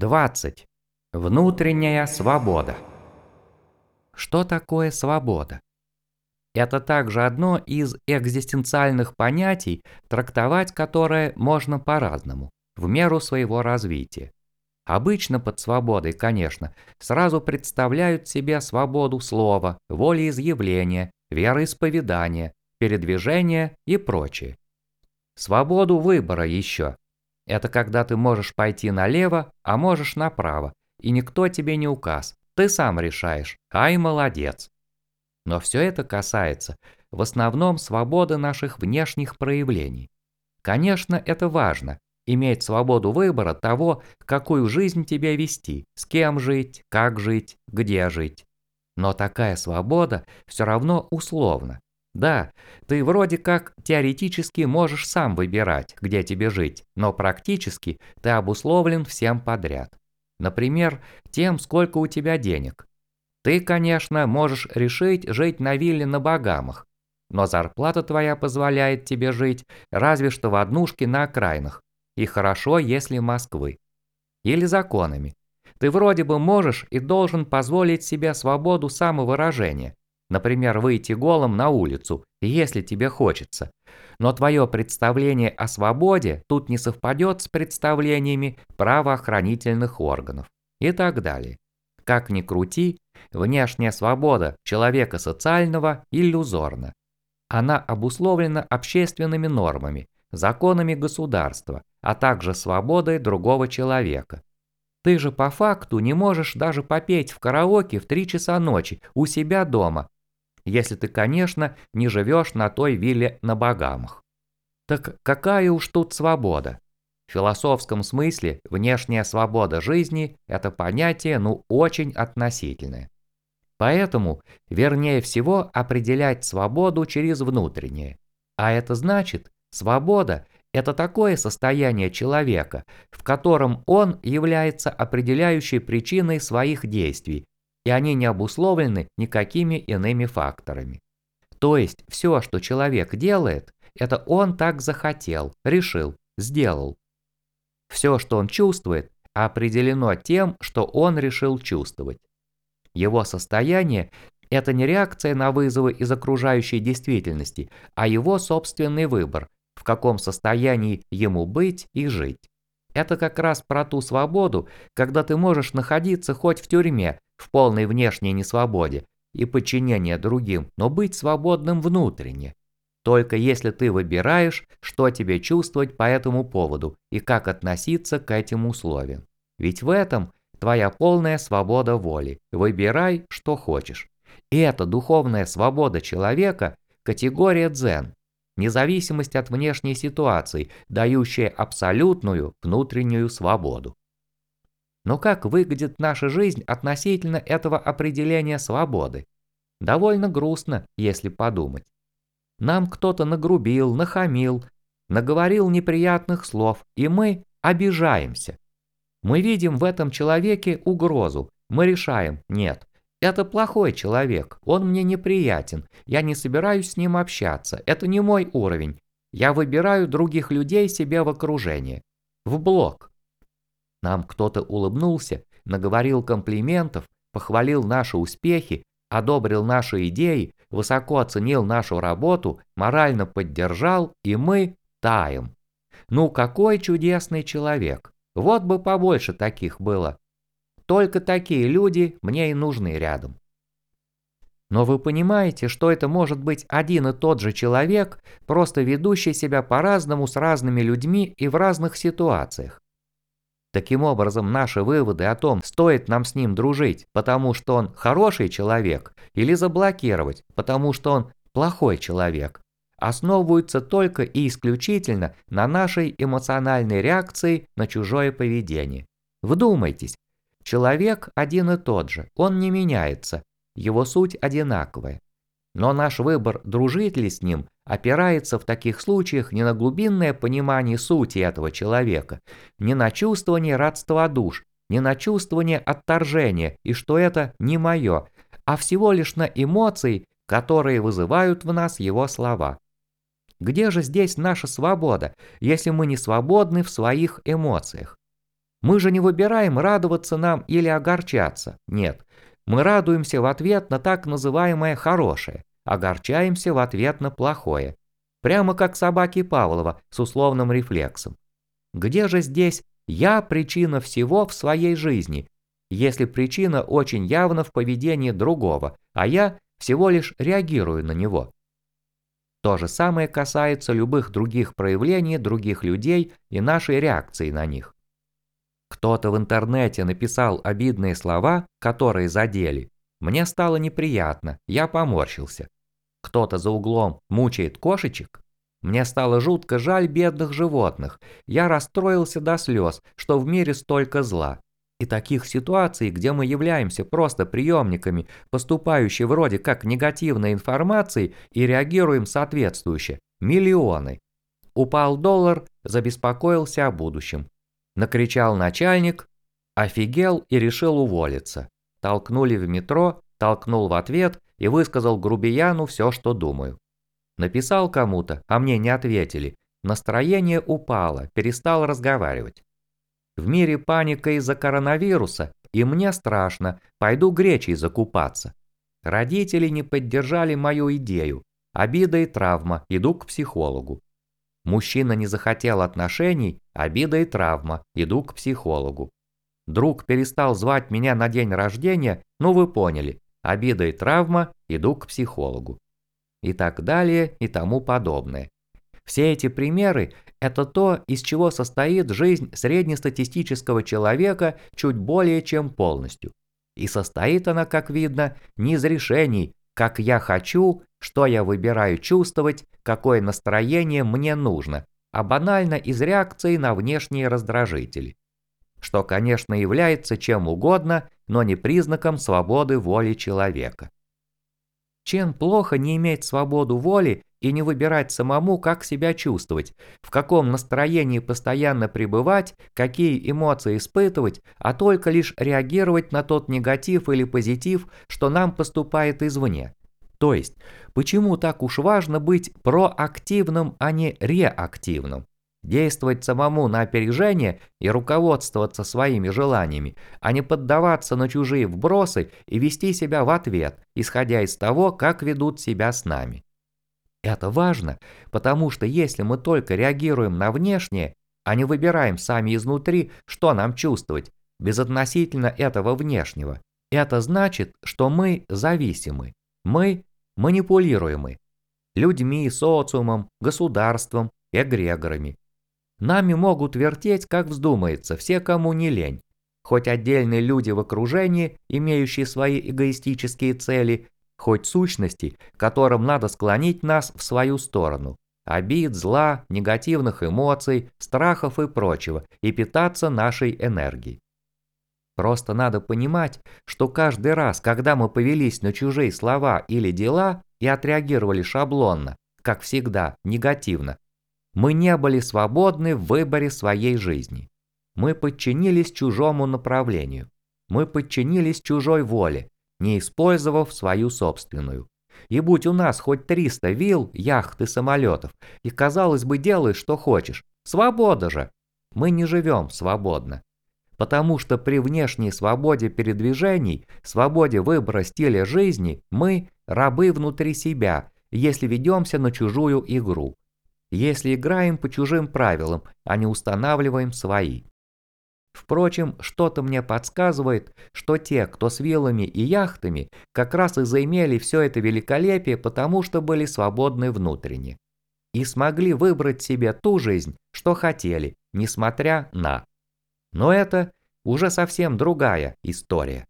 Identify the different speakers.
Speaker 1: 20. Внутренняя свобода. Что такое свобода? Это также одно из экзистенциальных понятий, трактовать которое можно по-разному, в меру своего развития. Обычно под свободой, конечно, сразу представляют себе свободу слова, волеизъявления, вероисповедания, передвижения и прочее. Свободу выбора еще. Это когда ты можешь пойти налево, а можешь направо, и никто тебе не указ, ты сам решаешь, ай молодец. Но все это касается в основном свободы наших внешних проявлений. Конечно, это важно, иметь свободу выбора того, какую жизнь тебе вести, с кем жить, как жить, где жить. Но такая свобода все равно условна. Да, ты вроде как теоретически можешь сам выбирать, где тебе жить, но практически ты обусловлен всем подряд. Например, тем, сколько у тебя денег. Ты, конечно, можешь решить жить на вилле на Багамах, но зарплата твоя позволяет тебе жить разве что в однушке на окраинах, и хорошо, если Москвы. Или законами. Ты вроде бы можешь и должен позволить себе свободу самовыражения, например, выйти голым на улицу, если тебе хочется. Но твое представление о свободе тут не совпадет с представлениями правоохранительных органов и так далее. Как ни крути, внешняя свобода человека социального иллюзорна. Она обусловлена общественными нормами, законами государства, а также свободой другого человека. Ты же по факту не можешь даже попеть в караоке в 3 часа ночи у себя дома, если ты, конечно, не живешь на той вилле на Багамах. Так какая уж тут свобода? В философском смысле внешняя свобода жизни – это понятие, ну, очень относительное. Поэтому, вернее всего, определять свободу через внутреннее. А это значит, свобода – это такое состояние человека, в котором он является определяющей причиной своих действий, и они не обусловлены никакими иными факторами. То есть все, что человек делает, это он так захотел, решил, сделал. Все, что он чувствует, определено тем, что он решил чувствовать. Его состояние – это не реакция на вызовы из окружающей действительности, а его собственный выбор, в каком состоянии ему быть и жить. Это как раз про ту свободу, когда ты можешь находиться хоть в тюрьме, в полной внешней несвободе и подчинении другим, но быть свободным внутренне. Только если ты выбираешь, что тебе чувствовать по этому поводу и как относиться к этим условиям. Ведь в этом твоя полная свобода воли. Выбирай, что хочешь. И эта духовная свобода человека – категория дзен, независимость от внешней ситуации, дающая абсолютную внутреннюю свободу. Но как выглядит наша жизнь относительно этого определения свободы? Довольно грустно, если подумать. Нам кто-то нагрубил, нахамил, наговорил неприятных слов, и мы обижаемся. Мы видим в этом человеке угрозу, мы решаем, нет, это плохой человек, он мне неприятен, я не собираюсь с ним общаться, это не мой уровень. Я выбираю других людей себе в окружение. В блок. Нам кто-то улыбнулся, наговорил комплиментов, похвалил наши успехи, одобрил наши идеи, высоко оценил нашу работу, морально поддержал, и мы таем. Ну какой чудесный человек. Вот бы побольше таких было. Только такие люди мне и нужны рядом. Но вы понимаете, что это может быть один и тот же человек, просто ведущий себя по-разному с разными людьми и в разных ситуациях. Таким образом, наши выводы о том, стоит нам с ним дружить, потому что он хороший человек, или заблокировать, потому что он плохой человек, основываются только и исключительно на нашей эмоциональной реакции на чужое поведение. Вдумайтесь, Человек один и тот же, он не меняется, его суть одинаковая. Но наш выбор, дружить ли с ним, опирается в таких случаях не на глубинное понимание сути этого человека, не на чувствование родства душ, не на чувствование отторжения и что это не мое, а всего лишь на эмоции, которые вызывают в нас его слова. Где же здесь наша свобода, если мы не свободны в своих эмоциях? Мы же не выбираем, радоваться нам или огорчаться. Нет, мы радуемся в ответ на так называемое «хорошее», огорчаемся в ответ на плохое. Прямо как собаки Павлова с условным рефлексом. Где же здесь «я» причина всего в своей жизни, если причина очень явна в поведении другого, а я всего лишь реагирую на него? То же самое касается любых других проявлений других людей и нашей реакции на них. Кто-то в интернете написал обидные слова, которые задели. Мне стало неприятно, я поморщился. Кто-то за углом мучает кошечек. Мне стало жутко жаль бедных животных. Я расстроился до слез, что в мире столько зла. И таких ситуаций, где мы являемся просто приемниками, поступающей вроде как негативной информацией и реагируем соответствующе, миллионы. Упал доллар, забеспокоился о будущем. Накричал начальник, офигел и решил уволиться. Толкнули в метро, толкнул в ответ и высказал грубияну все, что думаю. Написал кому-то, а мне не ответили. Настроение упало, перестал разговаривать. В мире паника из-за коронавируса, и мне страшно, пойду гречей закупаться. Родители не поддержали мою идею. Обида и травма, иду к психологу. Мужчина не захотел отношений, обида и травма, иду к психологу. Друг перестал звать меня на день рождения, ну вы поняли, обида и травма, иду к психологу. И так далее и тому подобное. Все эти примеры – это то, из чего состоит жизнь среднестатистического человека чуть более чем полностью. И состоит она, как видно, не из решений, как я хочу, что я выбираю чувствовать, какое настроение мне нужно, а банально из реакции на внешние раздражители. Что, конечно, является чем угодно, но не признаком свободы воли человека. Чем плохо не иметь свободу воли и не выбирать самому, как себя чувствовать, в каком настроении постоянно пребывать, какие эмоции испытывать, а только лишь реагировать на тот негатив или позитив, что нам поступает извне. То есть, почему так уж важно быть проактивным, а не реактивным? Действовать самому на опережение и руководствоваться своими желаниями, а не поддаваться на чужие вбросы и вести себя в ответ, исходя из того, как ведут себя с нами. Это важно, потому что если мы только реагируем на внешнее, а не выбираем сами изнутри, что нам чувствовать, безотносительно этого внешнего, это значит, что мы зависимы, мы манипулируемы людьми, социумом, государством, эгрегорами. Нами могут вертеть, как вздумается, все, кому не лень. Хоть отдельные люди в окружении, имеющие свои эгоистические цели, хоть сущности, которым надо склонить нас в свою сторону. Обид, зла, негативных эмоций, страхов и прочего, и питаться нашей энергией. Просто надо понимать, что каждый раз, когда мы повелись на чужие слова или дела и отреагировали шаблонно, как всегда, негативно, мы не были свободны в выборе своей жизни. Мы подчинились чужому направлению. Мы подчинились чужой воле, не использовав свою собственную. И будь у нас хоть 300 вилл, яхт и самолетов, и, казалось бы, делай, что хочешь. Свобода же! Мы не живем свободно. Потому что при внешней свободе передвижений, свободе выбора стиля жизни, мы – рабы внутри себя, если ведемся на чужую игру если играем по чужим правилам, а не устанавливаем свои. Впрочем, что-то мне подсказывает, что те, кто с виллами и яхтами, как раз и заимели все это великолепие, потому что были свободны внутренне. И смогли выбрать себе ту жизнь, что хотели, несмотря на. Но это уже совсем другая история.